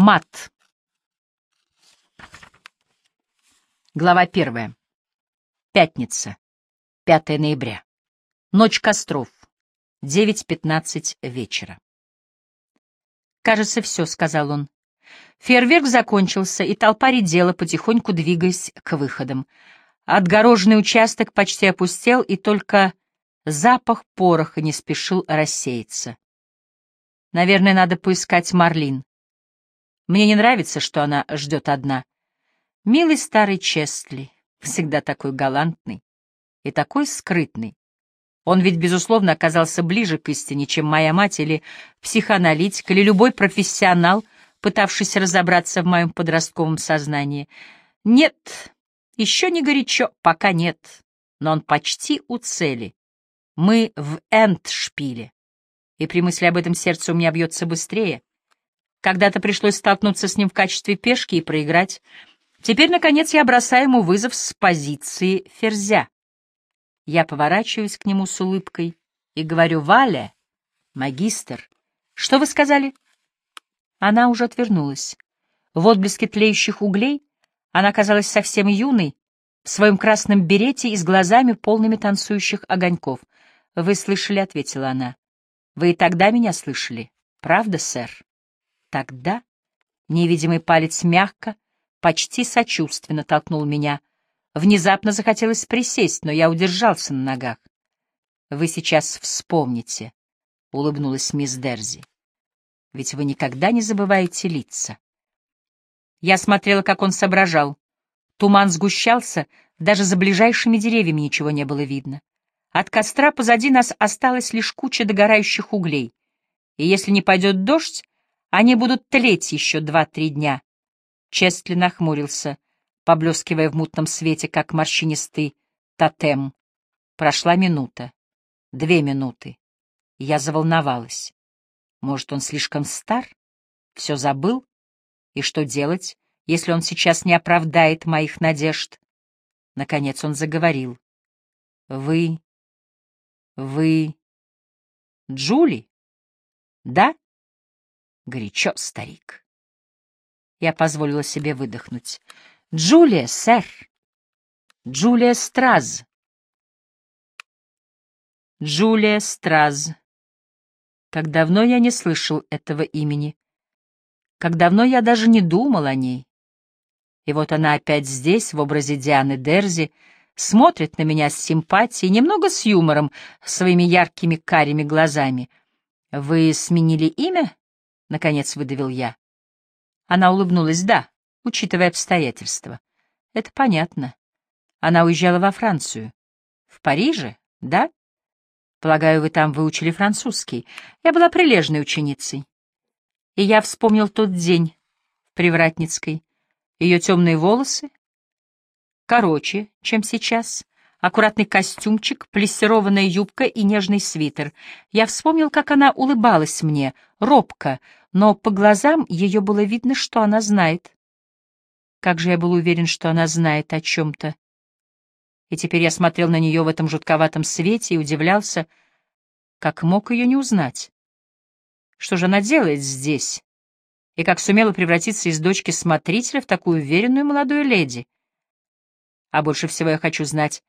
Мат. Глава первая. Пятница. 5 ноября. Ночь костров. 9.15 вечера. «Кажется, все», — сказал он. Фейерверк закончился, и толпа редела, потихоньку двигаясь к выходам. Отгороженный участок почти опустел, и только запах пороха не спешил рассеяться. Наверное, надо поискать Марлин. Мне не нравится, что она ждет одна. Милый старый Честли, всегда такой галантный и такой скрытный. Он ведь, безусловно, оказался ближе к истине, чем моя мать или психоаналитик, или любой профессионал, пытавшийся разобраться в моем подростковом сознании. Нет, еще не горячо, пока нет, но он почти у цели. Мы в Эндшпиле, и при мысли об этом сердце у меня бьется быстрее. Когда-то пришлось столкнуться с ним в качестве пешки и проиграть. Теперь, наконец, я бросаю ему вызов с позиции ферзя. Я поворачиваюсь к нему с улыбкой и говорю, «Валя, магистр, что вы сказали?» Она уже отвернулась. В отблеске тлеющих углей она казалась совсем юной, в своем красном берете и с глазами, полными танцующих огоньков. «Вы слышали?» — ответила она. «Вы и тогда меня слышали, правда, сэр?» Тогда невидимый палец мягко, почти сочувственно толкнул меня. Внезапно захотелось присесть, но я удержался на ногах. «Вы сейчас вспомните», — улыбнулась мисс Дерзи. «Ведь вы никогда не забываете лица». Я смотрела, как он соображал. Туман сгущался, даже за ближайшими деревьями ничего не было видно. От костра позади нас осталась лишь куча догорающих углей. И если не пойдет дождь, они будут тлеть еще два-три дня. Честли нахмурился, поблескивая в мутном свете, как морщинистый тотем. Прошла минута, две минуты. Я заволновалась. Может, он слишком стар? Все забыл? И что делать, если он сейчас не оправдает моих надежд? Наконец он заговорил. Вы... вы... Джули? Да? Горячо, старик. Я позволила себе выдохнуть. «Джулия, сэр! Джулия Страз!» Джулия Страз. Как давно я не слышал этого имени. Как давно я даже не думал о ней. И вот она опять здесь, в образе Дианы Дерзи, смотрит на меня с симпатией, немного с юмором, своими яркими карими глазами. «Вы сменили имя?» — наконец выдавил я. Она улыбнулась. «Да, учитывая обстоятельства». «Это понятно. Она уезжала во Францию. В Париже, да? Полагаю, вы там выучили французский. Я была прилежной ученицей. И я вспомнил тот день в Привратницкой. Ее темные волосы, короче, чем сейчас, аккуратный костюмчик, плессированная юбка и нежный свитер. Я вспомнил, как она улыбалась мне, робко, но по глазам ее было видно, что она знает. Как же я был уверен, что она знает о чем-то. И теперь я смотрел на нее в этом жутковатом свете и удивлялся, как мог ее не узнать. Что же она делает здесь? И как сумела превратиться из дочки смотрителя в такую уверенную молодую леди? А больше всего я хочу знать,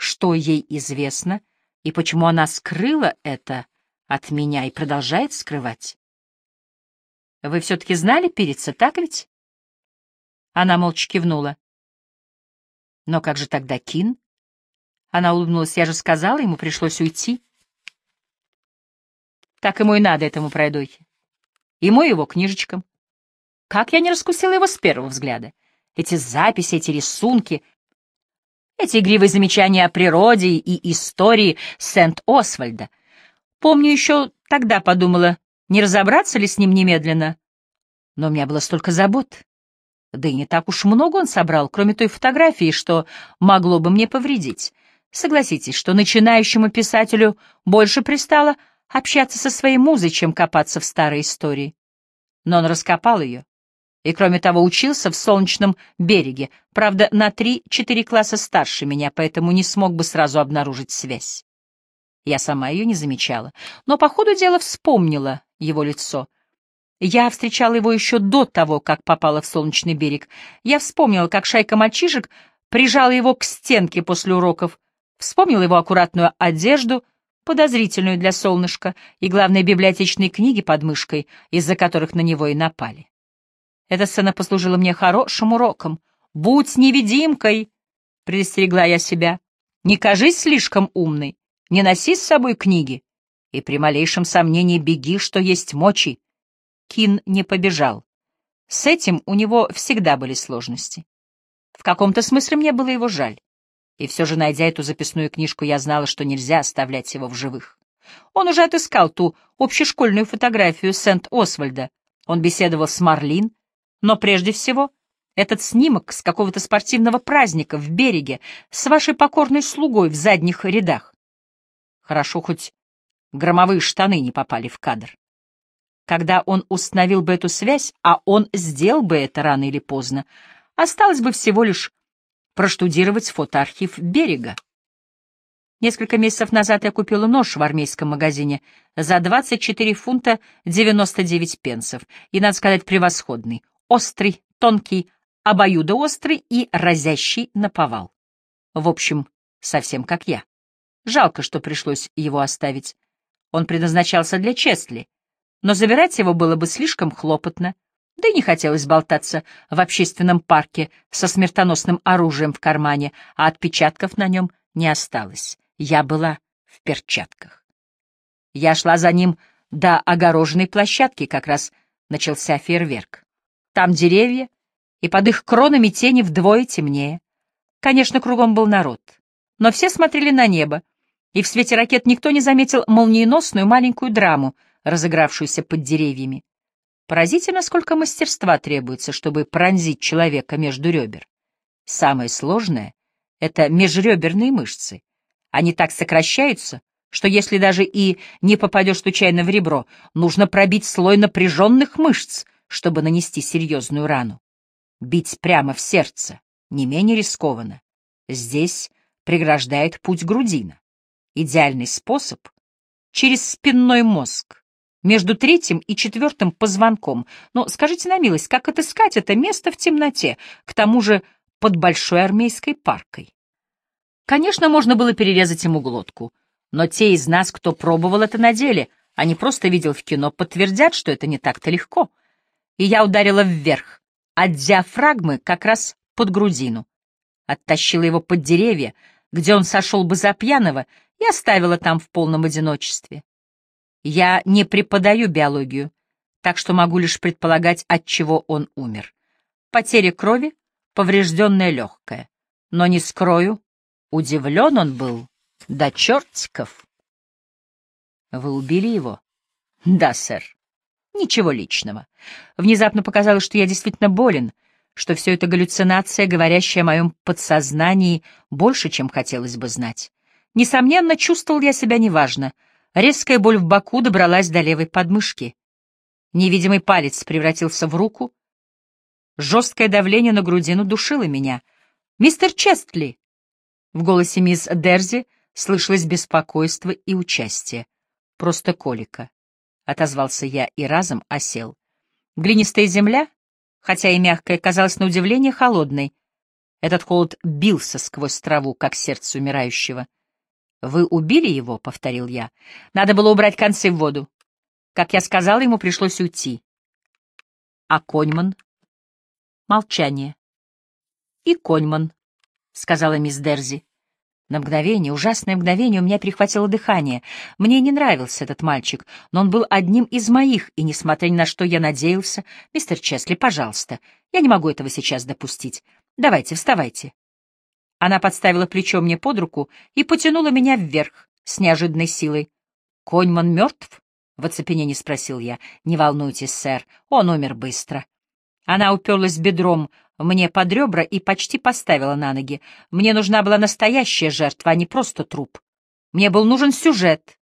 что ей известно и почему она скрыла это от меня и продолжает скрывать. Вы все-таки знали Пирица, так ведь? Она молча кивнула. Но как же тогда Кин? Она улыбнулась. Я же сказала, ему пришлось уйти. Так ему и надо, этому пройдохе. Ему его книжечкам. Как я не раскусила его с первого взгляда. Эти записи, эти рисунки, эти игривые замечания о природе и истории Сент-Освальда. Помню, еще тогда подумала, не разобраться ли с ним немедленно? Но у меня было столько забот. Да и не так уж много он собрал, кроме той фотографии, что могло бы мне повредить. Согласитесь, что начинающему писателю больше пристало общаться со своей музой, чем копаться в старой истории. Но он раскопал ее. И, кроме того, учился в Солнечном береге, правда, на три-четыре класса старше меня, поэтому не смог бы сразу обнаружить связь. Я сама ее не замечала, но по ходу дела вспомнила его лицо. Я встречала его еще до того, как попала в солнечный берег. Я вспомнила, как шайка мальчишек прижала его к стенке после уроков, вспомнила его аккуратную одежду, подозрительную для солнышка, и, главное, библиотечные книги под мышкой, из-за которых на него и напали. Эта сцена послужила мне хорошим уроком. «Будь невидимкой!» — предостерегла я себя. «Не кажись слишком умной, не носи с собой книги, и при малейшем сомнении беги, что есть мочи». Кин не побежал. С этим у него всегда были сложности. В каком-то смысле мне было его жаль. И все же, найдя эту записную книжку, я знала, что нельзя оставлять его в живых. Он уже отыскал ту общешкольную фотографию Сент-Освальда. Он беседовал с Марлин, но прежде всего этот снимок с какого-то спортивного праздника в береге с вашей покорной слугой в задних рядах. Хорошо, хоть громовые штаны не попали в кадр. Когда он установил бы эту связь, а он сделал бы это рано или поздно, осталось бы всего лишь проштудировать фотоархив берега. Несколько месяцев назад я купила нож в армейском магазине за 24 фунта 99 пенсов, и, надо сказать, превосходный острый, тонкий, обоюдоострый и разящий наповал. В общем, совсем как я. Жалко, что пришлось его оставить. Он предназначался для Честли, но забирать его было бы слишком хлопотно, да и не хотелось болтаться в общественном парке со смертоносным оружием в кармане, а отпечатков на нем не осталось. Я была в перчатках. Я шла за ним до огороженной площадки, как раз начался фейерверк. Там деревья, и под их кронами тени вдвое темнее. Конечно, кругом был народ, но все смотрели на небо, и в свете ракет никто не заметил молниеносную маленькую драму, разыгравшуюся под деревьями. Поразительно, сколько мастерства требуется, чтобы пронзить человека между ребер. Самое сложное — это межреберные мышцы. Они так сокращаются, что если даже и не попадешь случайно в ребро, нужно пробить слой напряженных мышц, чтобы нанести серьезную рану. Бить прямо в сердце не менее рискованно. Здесь преграждает путь грудина. Идеальный способ — через спинной мозг, между третьим и четвертым позвонком. Но скажите на милость, как отыскать это место в темноте, к тому же под большой армейской паркой? Конечно, можно было перерезать ему глотку, но те из нас, кто пробовал это на деле, а не просто видел в кино, подтвердят, что это не так-то легко и я ударила вверх, от диафрагмы как раз под грудину. Оттащила его под деревья, где он сошел бы за пьяного, и оставила там в полном одиночестве. Я не преподаю биологию, так что могу лишь предполагать, от чего он умер. Потеря крови, поврежденное легкое. Но не скрою, удивлен он был до чертиков. Вы убили его? Да, сэр. Ничего личного. Внезапно показалось, что я действительно болен, что все это галлюцинация, говорящая о моем подсознании больше, чем хотелось бы знать. Несомненно, чувствовал я себя неважно. Резкая боль в боку добралась до левой подмышки. Невидимый палец превратился в руку. Жесткое давление на грудину душило меня. «Мистер Честли!» В голосе мисс Дерзи слышалось беспокойство и участие. Просто колика. — отозвался я и разом осел. Глинистая земля, хотя и мягкая, казалась на удивление холодной. Этот холод бился сквозь траву, как сердце умирающего. «Вы убили его?» — повторил я. «Надо было убрать концы в воду. Как я сказал, ему пришлось уйти». «А Коньман?» Молчание. «И Коньман», — сказала мисс Дерзи. На мгновение, ужасное мгновение, у меня перехватило дыхание. Мне не нравился этот мальчик, но он был одним из моих, и, несмотря ни на что, я надеялся... Мистер Чесли, пожалуйста, я не могу этого сейчас допустить. Давайте, вставайте. Она подставила плечо мне под руку и потянула меня вверх с неожиданной силой. «Коньман мертв?» — в оцепенении спросил я. «Не волнуйтесь, сэр, он умер быстро». Она уперлась бедром мне под ребра и почти поставила на ноги. Мне нужна была настоящая жертва, а не просто труп. Мне был нужен сюжет.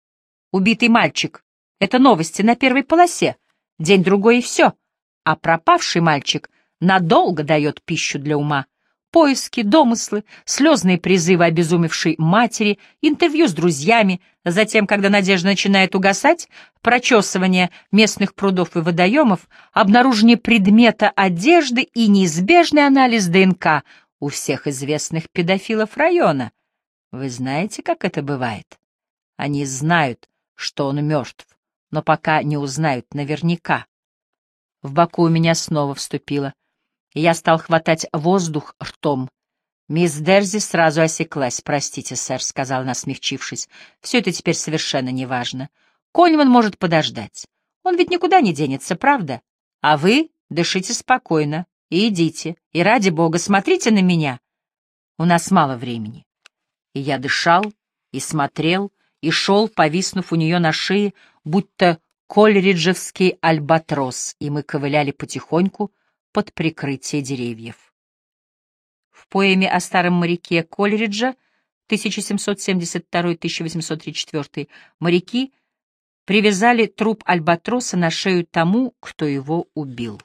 Убитый мальчик. Это новости на первой полосе. День-другой и все. А пропавший мальчик надолго дает пищу для ума. Поиски, домыслы, слезные призывы обезумевшей матери, интервью с друзьями, затем, когда надежда начинает угасать, прочесывание местных прудов и водоемов, обнаружение предмета одежды и неизбежный анализ ДНК у всех известных педофилов района. Вы знаете, как это бывает? Они знают, что он мертв, но пока не узнают наверняка. В боку у меня снова вступила я стал хватать воздух ртом. Мисс Дерзи сразу осеклась. «Простите, сэр», — сказал она, смягчившись. «Все это теперь совершенно неважно. Кольман может подождать. Он ведь никуда не денется, правда? А вы дышите спокойно и идите. И ради бога, смотрите на меня. У нас мало времени». И я дышал, и смотрел, и шел, повиснув у нее на шее, будто кольриджевский альбатрос, и мы ковыляли потихоньку, — под прикрытие деревьев. В поэме о старом моряке Кольриджа 1772-1834 моряки привязали труп альбатроса на шею тому, кто его убил.